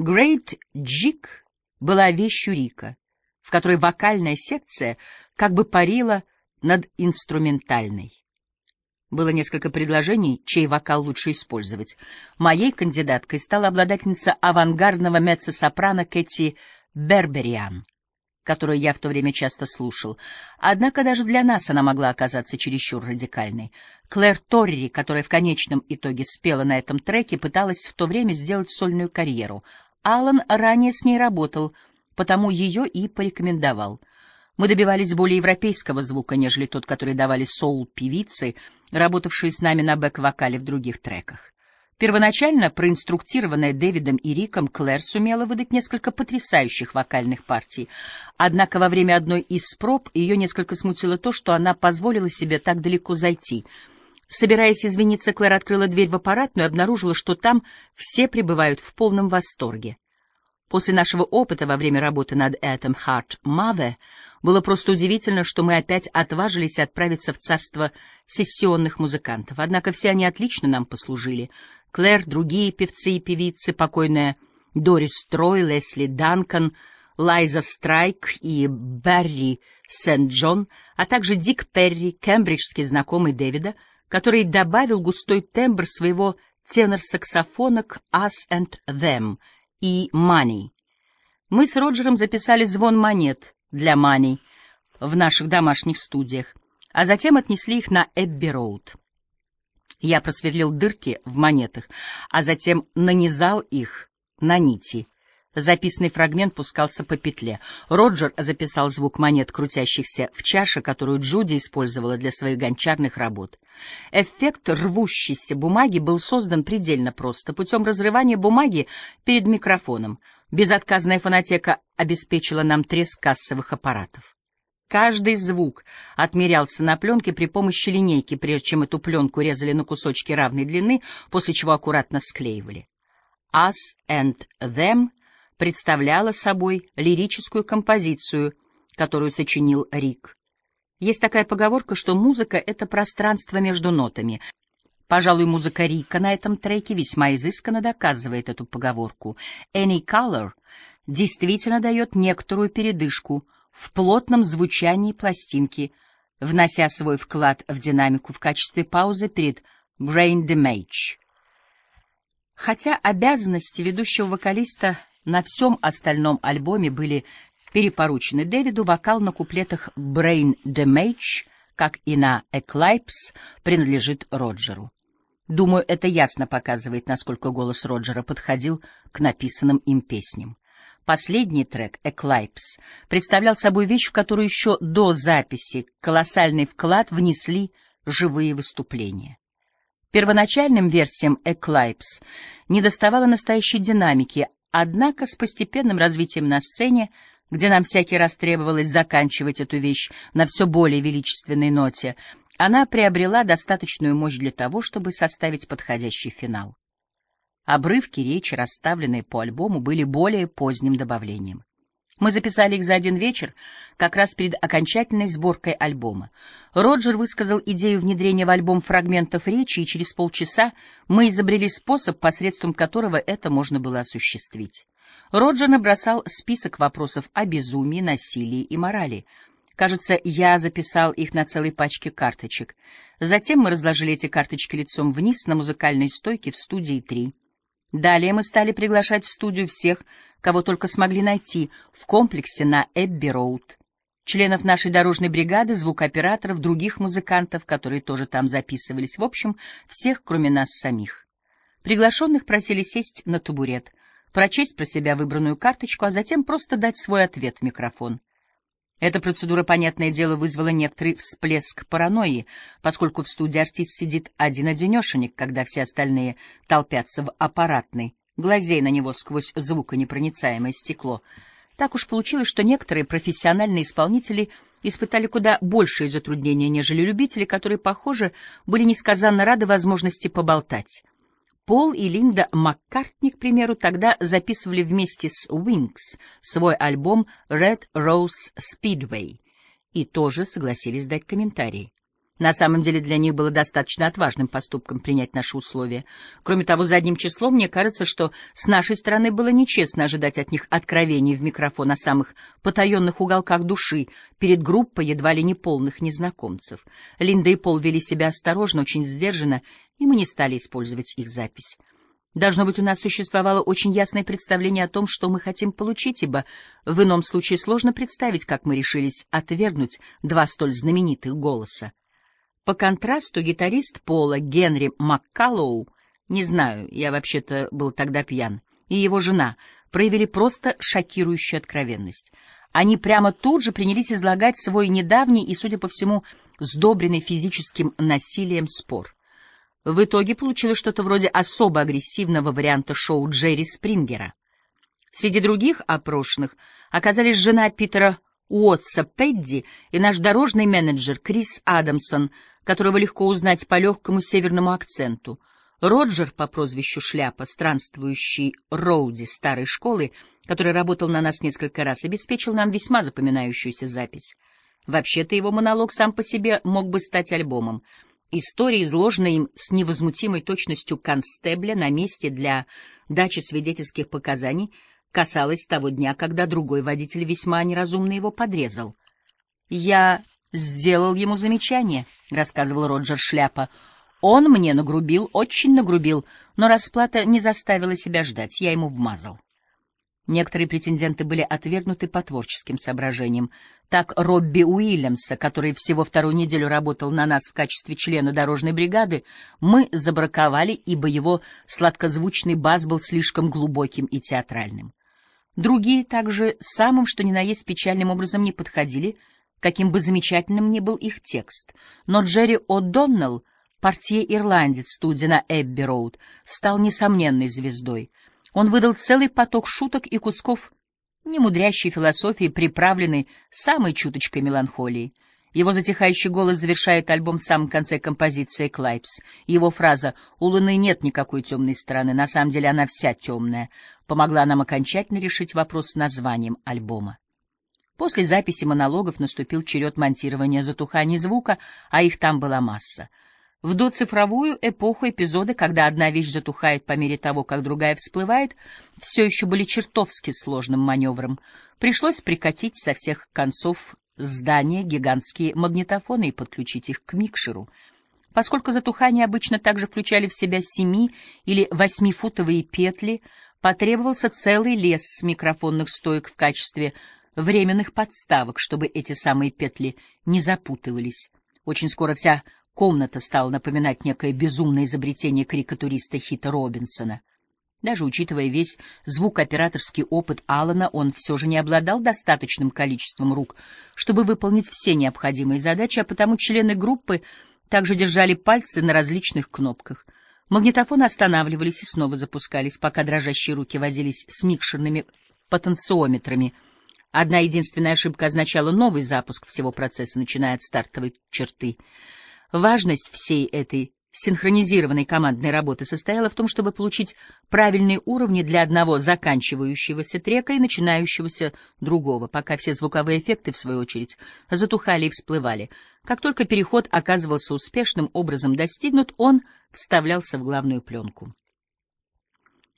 Great Jig была вещью Рика, в которой вокальная секция как бы парила над инструментальной. Было несколько предложений, чей вокал лучше использовать. Моей кандидаткой стала обладательница авангардного меццо-сопрано Кэти Бербериан, которую я в то время часто слушал. Однако даже для нас она могла оказаться чересчур радикальной. Клэр Торри, которая в конечном итоге спела на этом треке, пыталась в то время сделать сольную карьеру. Алан ранее с ней работал, потому ее и порекомендовал. Мы добивались более европейского звука, нежели тот, который давали соул-певицы, работавшие с нами на бэк-вокале в других треках. Первоначально, проинструктированная Дэвидом и Риком, Клэр сумела выдать несколько потрясающих вокальных партий. Однако во время одной из проб ее несколько смутило то, что она позволила себе так далеко зайти. Собираясь извиниться, Клэр открыла дверь в аппаратную и обнаружила, что там все пребывают в полном восторге. После нашего опыта во время работы над Этом Heart Mother было просто удивительно, что мы опять отважились отправиться в царство сессионных музыкантов. Однако все они отлично нам послужили. Клэр, другие певцы и певицы, покойная Дорис Трой, Лесли Данкан, Лайза Страйк и Барри Сент-Джон, а также Дик Перри, кембриджский знакомый Дэвида, который добавил густой тембр своего тенор-саксофона к «Us and Them», и Money. Мы с Роджером записали звон монет для Money в наших домашних студиях, а затем отнесли их на Эбби-Роуд. Я просверлил дырки в монетах, а затем нанизал их на нити. Записанный фрагмент пускался по петле. Роджер записал звук монет, крутящихся в чаше, которую Джуди использовала для своих гончарных работ. Эффект рвущейся бумаги был создан предельно просто, путем разрывания бумаги перед микрофоном. Безотказная фонотека обеспечила нам треск кассовых аппаратов. Каждый звук отмерялся на пленке при помощи линейки, прежде чем эту пленку резали на кусочки равной длины, после чего аккуратно склеивали. Us and Them — представляла собой лирическую композицию, которую сочинил Рик. Есть такая поговорка, что музыка — это пространство между нотами. Пожалуй, музыка Рика на этом треке весьма изысканно доказывает эту поговорку. Any Color действительно дает некоторую передышку в плотном звучании пластинки, внося свой вклад в динамику в качестве паузы перед Brain Damage. Хотя обязанности ведущего вокалиста на всем остальном альбоме были перепоручены Дэвиду вокал на куплетах «Brain Damage», как и на «Eclipse», принадлежит Роджеру. Думаю, это ясно показывает, насколько голос Роджера подходил к написанным им песням. Последний трек «Eclipse» представлял собой вещь, в которую еще до записи колоссальный вклад внесли живые выступления. Первоначальным версиям «Eclipse» недоставало настоящей динамики, Однако с постепенным развитием на сцене, где нам всякий раз требовалось заканчивать эту вещь на все более величественной ноте, она приобрела достаточную мощь для того, чтобы составить подходящий финал. Обрывки речи, расставленные по альбому, были более поздним добавлением. Мы записали их за один вечер, как раз перед окончательной сборкой альбома. Роджер высказал идею внедрения в альбом фрагментов речи, и через полчаса мы изобрели способ, посредством которого это можно было осуществить. Роджер набросал список вопросов о безумии, насилии и морали. Кажется, я записал их на целой пачке карточек. Затем мы разложили эти карточки лицом вниз на музыкальной стойке в студии 3. Далее мы стали приглашать в студию всех, кого только смогли найти, в комплексе на Эбби-Роуд. Членов нашей дорожной бригады, звукооператоров, других музыкантов, которые тоже там записывались, в общем, всех, кроме нас самих. Приглашенных просили сесть на табурет, прочесть про себя выбранную карточку, а затем просто дать свой ответ в микрофон. Эта процедура, понятное дело, вызвала некоторый всплеск паранойи, поскольку в студии артист сидит один-одинешенек, когда все остальные толпятся в аппаратной, глазей на него сквозь звуконепроницаемое стекло. Так уж получилось, что некоторые профессиональные исполнители испытали куда большие затруднения, нежели любители, которые, похоже, были несказанно рады возможности поболтать. Пол и Линда Маккартни, к примеру, тогда записывали вместе с Wings свой альбом Red Rose Speedway и тоже согласились дать комментарии. На самом деле для них было достаточно отважным поступком принять наши условия. Кроме того, задним числом мне кажется, что с нашей стороны было нечестно ожидать от них откровений в микрофон о самых потаенных уголках души перед группой едва ли не полных незнакомцев. Линда и Пол вели себя осторожно, очень сдержанно, и мы не стали использовать их запись. Должно быть, у нас существовало очень ясное представление о том, что мы хотим получить, ибо в ином случае сложно представить, как мы решились отвергнуть два столь знаменитых голоса. По контрасту гитарист Пола Генри Маккаллоу, не знаю, я вообще-то был тогда пьян, и его жена проявили просто шокирующую откровенность. Они прямо тут же принялись излагать свой недавний и, судя по всему, сдобренный физическим насилием спор. В итоге получилось что-то вроде особо агрессивного варианта шоу Джерри Спрингера. Среди других опрошенных оказались жена Питера Уотса Пэдди и наш дорожный менеджер Крис Адамсон, которого легко узнать по легкому северному акценту. Роджер по прозвищу Шляпа, странствующий Роуди старой школы, который работал на нас несколько раз, обеспечил нам весьма запоминающуюся запись. Вообще-то его монолог сам по себе мог бы стать альбомом — История, изложенная им с невозмутимой точностью констебля на месте для дачи свидетельских показаний, касалась того дня, когда другой водитель весьма неразумно его подрезал. «Я сделал ему замечание», — рассказывал Роджер Шляпа. «Он мне нагрубил, очень нагрубил, но расплата не заставила себя ждать, я ему вмазал». Некоторые претенденты были отвергнуты по творческим соображениям. Так Робби Уильямса, который всего вторую неделю работал на нас в качестве члена дорожной бригады, мы забраковали, ибо его сладкозвучный бас был слишком глубоким и театральным. Другие также самым, что ни на есть, печальным образом не подходили, каким бы замечательным ни был их текст. Но Джерри О'Доннелл, портье-ирландец студии на Эбби-Роуд, стал несомненной звездой — он выдал целый поток шуток и кусков немудрящей философии, приправленной самой чуточкой меланхолии. Его затихающий голос завершает альбом в самом конце композиции «Eclipse». Его фраза «У Луны нет никакой темной стороны, на самом деле она вся темная» помогла нам окончательно решить вопрос с названием альбома. После записи монологов наступил черед монтирования затуханий звука, а их там была масса — в доцифровую эпоху эпизоды, когда одна вещь затухает по мере того, как другая всплывает, все еще были чертовски сложным маневром. Пришлось прикатить со всех концов здания гигантские магнитофоны и подключить их к микшеру. Поскольку затухания обычно также включали в себя семи- или восьмифутовые петли, потребовался целый лес микрофонных стоек в качестве временных подставок, чтобы эти самые петли не запутывались. Очень скоро вся Комната стала напоминать некое безумное изобретение карикатуриста Хита Робинсона. Даже учитывая весь звукооператорский опыт Алана, он все же не обладал достаточным количеством рук, чтобы выполнить все необходимые задачи, а потому члены группы также держали пальцы на различных кнопках. Магнитофоны останавливались и снова запускались, пока дрожащие руки возились с микшерными потенциометрами. Одна единственная ошибка означала новый запуск всего процесса, начиная от стартовой черты — Важность всей этой синхронизированной командной работы состояла в том, чтобы получить правильные уровни для одного заканчивающегося трека и начинающегося другого, пока все звуковые эффекты, в свою очередь, затухали и всплывали. Как только переход оказывался успешным образом достигнут, он вставлялся в главную пленку.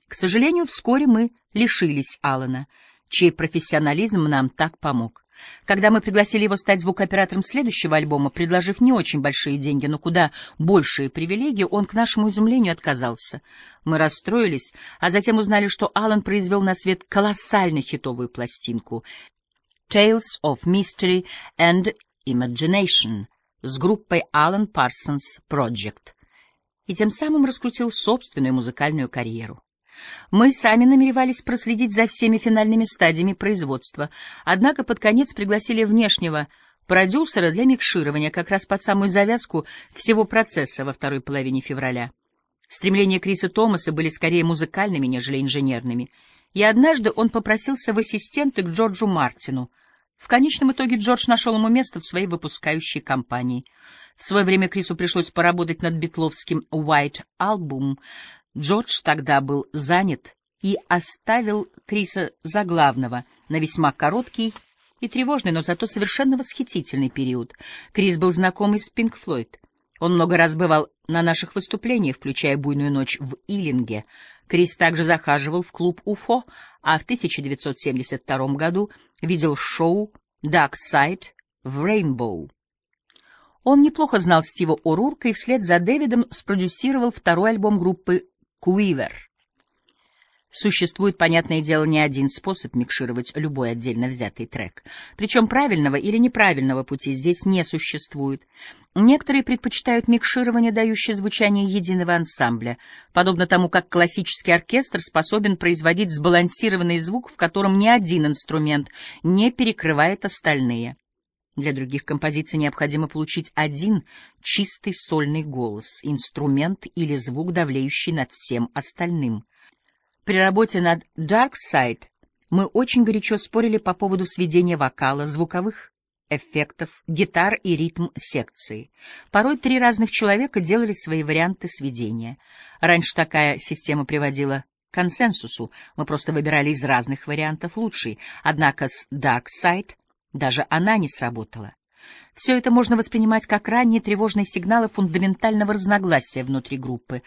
К сожалению, вскоре мы лишились Алана, чей профессионализм нам так помог. Когда мы пригласили его стать звукооператором следующего альбома, предложив не очень большие деньги, но куда большие привилегии, он, к нашему изумлению, отказался. Мы расстроились, а затем узнали, что Аллан произвел на свет колоссально хитовую пластинку «Tales of Mystery and Imagination» с группой Alan Parsons Project и тем самым раскрутил собственную музыкальную карьеру. Мы сами намеревались проследить за всеми финальными стадиями производства, однако под конец пригласили внешнего продюсера для микширования как раз под самую завязку всего процесса во второй половине февраля. Стремления Криса Томаса были скорее музыкальными, нежели инженерными, и однажды он попросился в ассистенты к Джорджу Мартину. В конечном итоге Джордж нашел ему место в своей выпускающей компании. В свое время Крису пришлось поработать над битловским «White Album», Джордж тогда был занят и оставил Криса за главного на весьма короткий и тревожный, но зато совершенно восхитительный период. Крис был знаком из Пинк Флойд. Он много раз бывал на наших выступлениях, включая «Буйную ночь» в Иллинге. Крис также захаживал в клуб «Уфо», а в 1972 году видел шоу «Dark Side» в «Рейнбоу». Он неплохо знал Стива О'Рурка и вслед за Дэвидом спродюсировал второй альбом группы «Куивер». Существует, понятное дело, не один способ микшировать любой отдельно взятый трек. Причем правильного или неправильного пути здесь не существует. Некоторые предпочитают микширование, дающее звучание единого ансамбля, подобно тому, как классический оркестр способен производить сбалансированный звук, в котором ни один инструмент не перекрывает остальные. Для других композиций необходимо получить один чистый сольный голос, инструмент или звук, давлеющий над всем остальным. При работе над Dark Side мы очень горячо спорили по поводу сведения вокала, звуковых эффектов, гитар и ритм секции. Порой три разных человека делали свои варианты сведения. Раньше такая система приводила к консенсусу, мы просто выбирали из разных вариантов лучший, однако с Dark Side даже она не сработала. Все это можно воспринимать как ранние тревожные сигналы фундаментального разногласия внутри группы.